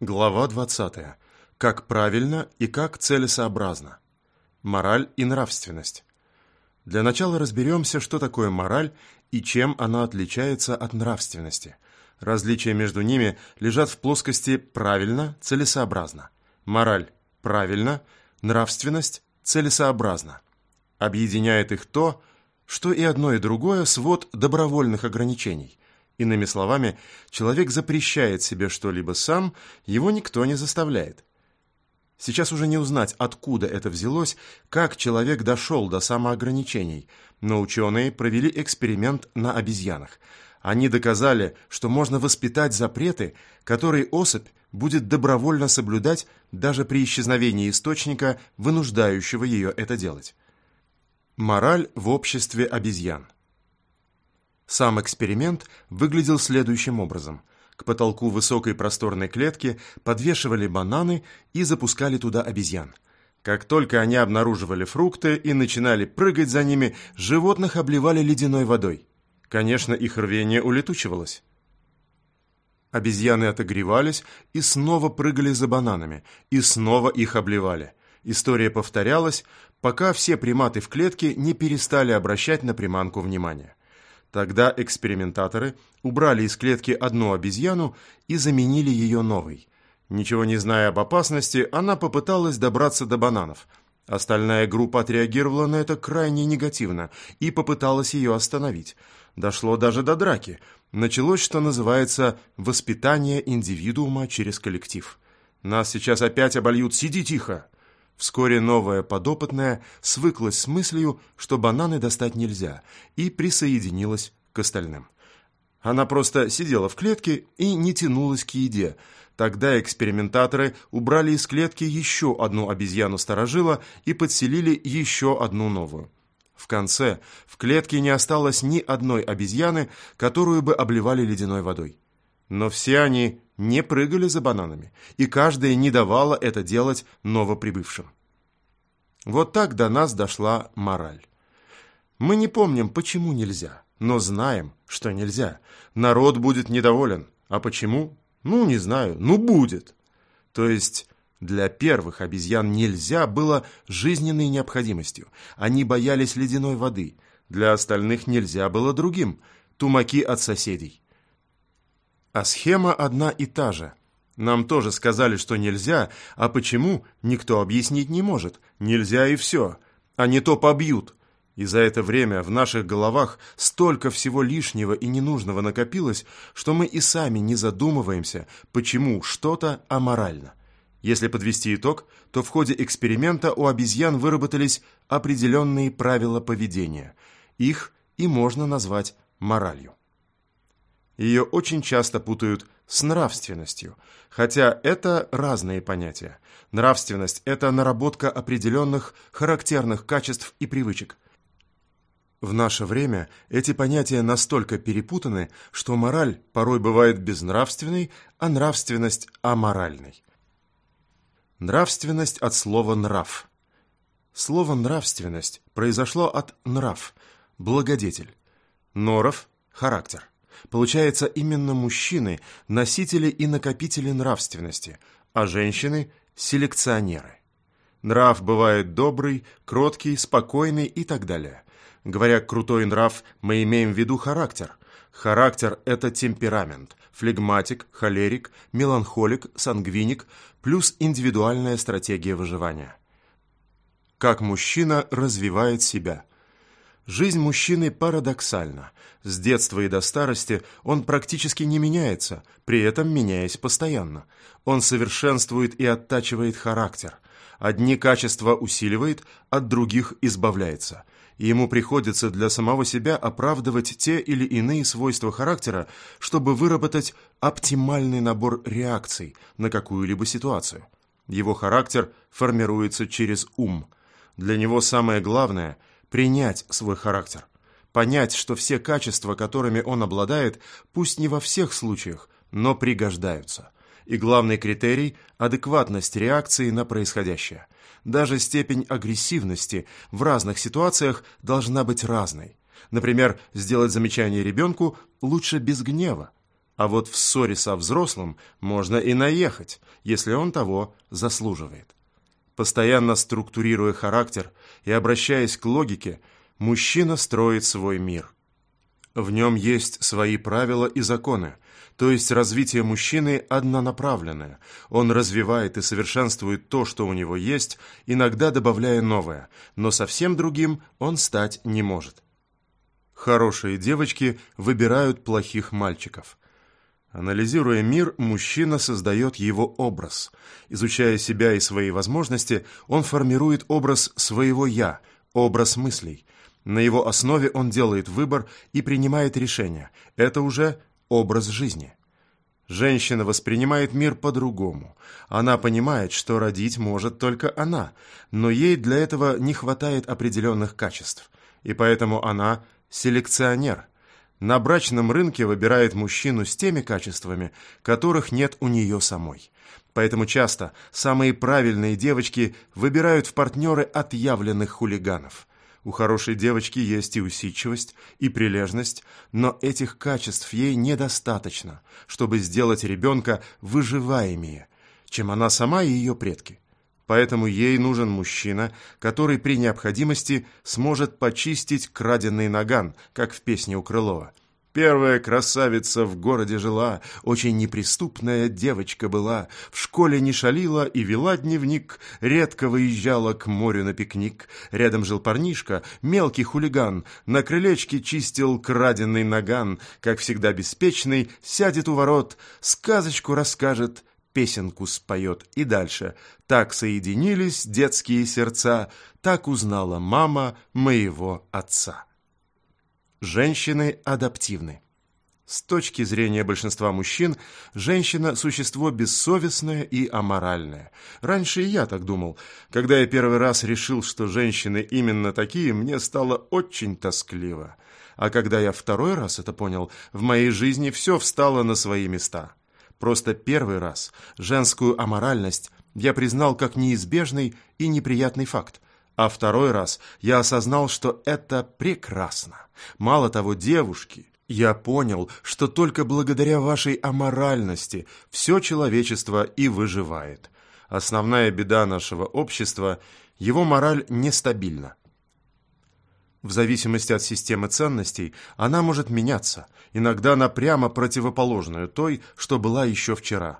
Глава 20. Как правильно и как целесообразно. Мораль и нравственность. Для начала разберемся, что такое мораль и чем она отличается от нравственности. Различия между ними лежат в плоскости «правильно», «целесообразно». Мораль – правильно, нравственность – целесообразно. Объединяет их то, что и одно и другое – свод добровольных ограничений – Иными словами, человек запрещает себе что-либо сам, его никто не заставляет. Сейчас уже не узнать, откуда это взялось, как человек дошел до самоограничений, но ученые провели эксперимент на обезьянах. Они доказали, что можно воспитать запреты, которые особь будет добровольно соблюдать даже при исчезновении источника, вынуждающего ее это делать. Мораль в обществе обезьян. Сам эксперимент выглядел следующим образом. К потолку высокой просторной клетки подвешивали бананы и запускали туда обезьян. Как только они обнаруживали фрукты и начинали прыгать за ними, животных обливали ледяной водой. Конечно, их рвение улетучивалось. Обезьяны отогревались и снова прыгали за бананами, и снова их обливали. История повторялась, пока все приматы в клетке не перестали обращать на приманку внимание. Тогда экспериментаторы убрали из клетки одну обезьяну и заменили ее новой. Ничего не зная об опасности, она попыталась добраться до бананов. Остальная группа отреагировала на это крайне негативно и попыталась ее остановить. Дошло даже до драки. Началось, что называется, воспитание индивидуума через коллектив. Нас сейчас опять обольют «Сиди тихо!» Вскоре новая подопытная свыклась с мыслью, что бананы достать нельзя, и присоединилась к остальным. Она просто сидела в клетке и не тянулась к еде. Тогда экспериментаторы убрали из клетки еще одну обезьяну-старожила и подселили еще одну новую. В конце в клетке не осталось ни одной обезьяны, которую бы обливали ледяной водой. Но все они не прыгали за бананами, и каждая не давала это делать новоприбывшим. Вот так до нас дошла мораль. Мы не помним, почему нельзя, но знаем, что нельзя. Народ будет недоволен. А почему? Ну, не знаю, ну будет. То есть для первых обезьян нельзя было жизненной необходимостью. Они боялись ледяной воды. Для остальных нельзя было другим – тумаки от соседей. А схема одна и та же. Нам тоже сказали, что нельзя, а почему, никто объяснить не может. Нельзя и все. А не то побьют. И за это время в наших головах столько всего лишнего и ненужного накопилось, что мы и сами не задумываемся, почему что-то аморально. Если подвести итог, то в ходе эксперимента у обезьян выработались определенные правила поведения. Их и можно назвать моралью. Ее очень часто путают с нравственностью, хотя это разные понятия. Нравственность – это наработка определенных характерных качеств и привычек. В наше время эти понятия настолько перепутаны, что мораль порой бывает безнравственной, а нравственность – аморальной. Нравственность от слова «нрав». Слово «нравственность» произошло от «нрав» – благодетель. Норов – характер. Получается, именно мужчины – носители и накопители нравственности, а женщины – селекционеры. Нрав бывает добрый, кроткий, спокойный и так далее. Говоря «крутой нрав», мы имеем в виду характер. Характер – это темперамент, флегматик, холерик, меланхолик, сангвиник, плюс индивидуальная стратегия выживания. Как мужчина развивает себя – Жизнь мужчины парадоксальна. С детства и до старости он практически не меняется, при этом меняясь постоянно. Он совершенствует и оттачивает характер. Одни качества усиливает, от других избавляется. И ему приходится для самого себя оправдывать те или иные свойства характера, чтобы выработать оптимальный набор реакций на какую-либо ситуацию. Его характер формируется через ум. Для него самое главное – принять свой характер, понять, что все качества, которыми он обладает, пусть не во всех случаях, но пригождаются. И главный критерий – адекватность реакции на происходящее. Даже степень агрессивности в разных ситуациях должна быть разной. Например, сделать замечание ребенку лучше без гнева. А вот в ссоре со взрослым можно и наехать, если он того заслуживает. Постоянно структурируя характер и обращаясь к логике, мужчина строит свой мир. В нем есть свои правила и законы, то есть развитие мужчины однонаправленное. Он развивает и совершенствует то, что у него есть, иногда добавляя новое, но совсем другим он стать не может. Хорошие девочки выбирают плохих мальчиков. Анализируя мир, мужчина создает его образ. Изучая себя и свои возможности, он формирует образ своего «я», образ мыслей. На его основе он делает выбор и принимает решения. Это уже образ жизни. Женщина воспринимает мир по-другому. Она понимает, что родить может только она, но ей для этого не хватает определенных качеств. И поэтому она селекционер. На брачном рынке выбирает мужчину с теми качествами, которых нет у нее самой. Поэтому часто самые правильные девочки выбирают в партнеры отъявленных хулиганов. У хорошей девочки есть и усидчивость, и прилежность, но этих качеств ей недостаточно, чтобы сделать ребенка выживаемее, чем она сама и ее предки. Поэтому ей нужен мужчина, который при необходимости сможет почистить краденный наган, как в песне у Крылова. Первая красавица в городе жила, очень неприступная девочка была, в школе не шалила и вела дневник, редко выезжала к морю на пикник. Рядом жил парнишка, мелкий хулиган, на крылечке чистил краденный наган, как всегда беспечный, сядет у ворот, сказочку расскажет, песенку споет и дальше. Так соединились детские сердца, так узнала мама моего отца. Женщины адаптивны. С точки зрения большинства мужчин, женщина – существо бессовестное и аморальное. Раньше и я так думал. Когда я первый раз решил, что женщины именно такие, мне стало очень тоскливо. А когда я второй раз это понял, в моей жизни все встало на свои места. Просто первый раз женскую аморальность я признал как неизбежный и неприятный факт, а второй раз я осознал, что это прекрасно. Мало того, девушки, я понял, что только благодаря вашей аморальности все человечество и выживает. Основная беда нашего общества – его мораль нестабильна. В зависимости от системы ценностей она может меняться, иногда на прямо противоположную той, что была еще вчера.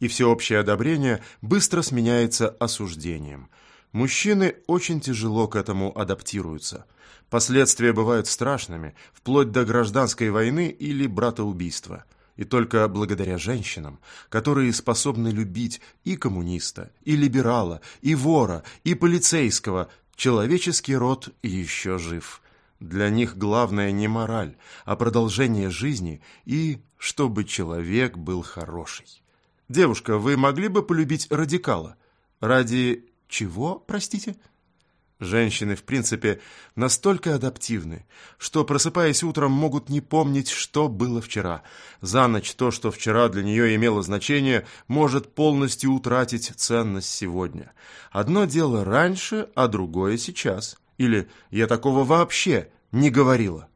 И всеобщее одобрение быстро сменяется осуждением. Мужчины очень тяжело к этому адаптируются. Последствия бывают страшными, вплоть до гражданской войны или братоубийства. И только благодаря женщинам, которые способны любить и коммуниста, и либерала, и вора, и полицейского – Человеческий род еще жив. Для них главное не мораль, а продолжение жизни и чтобы человек был хороший. Девушка, вы могли бы полюбить радикала? Ради чего, простите? Женщины, в принципе, настолько адаптивны, что, просыпаясь утром, могут не помнить, что было вчера. За ночь то, что вчера для нее имело значение, может полностью утратить ценность сегодня. Одно дело раньше, а другое сейчас. Или «я такого вообще не говорила».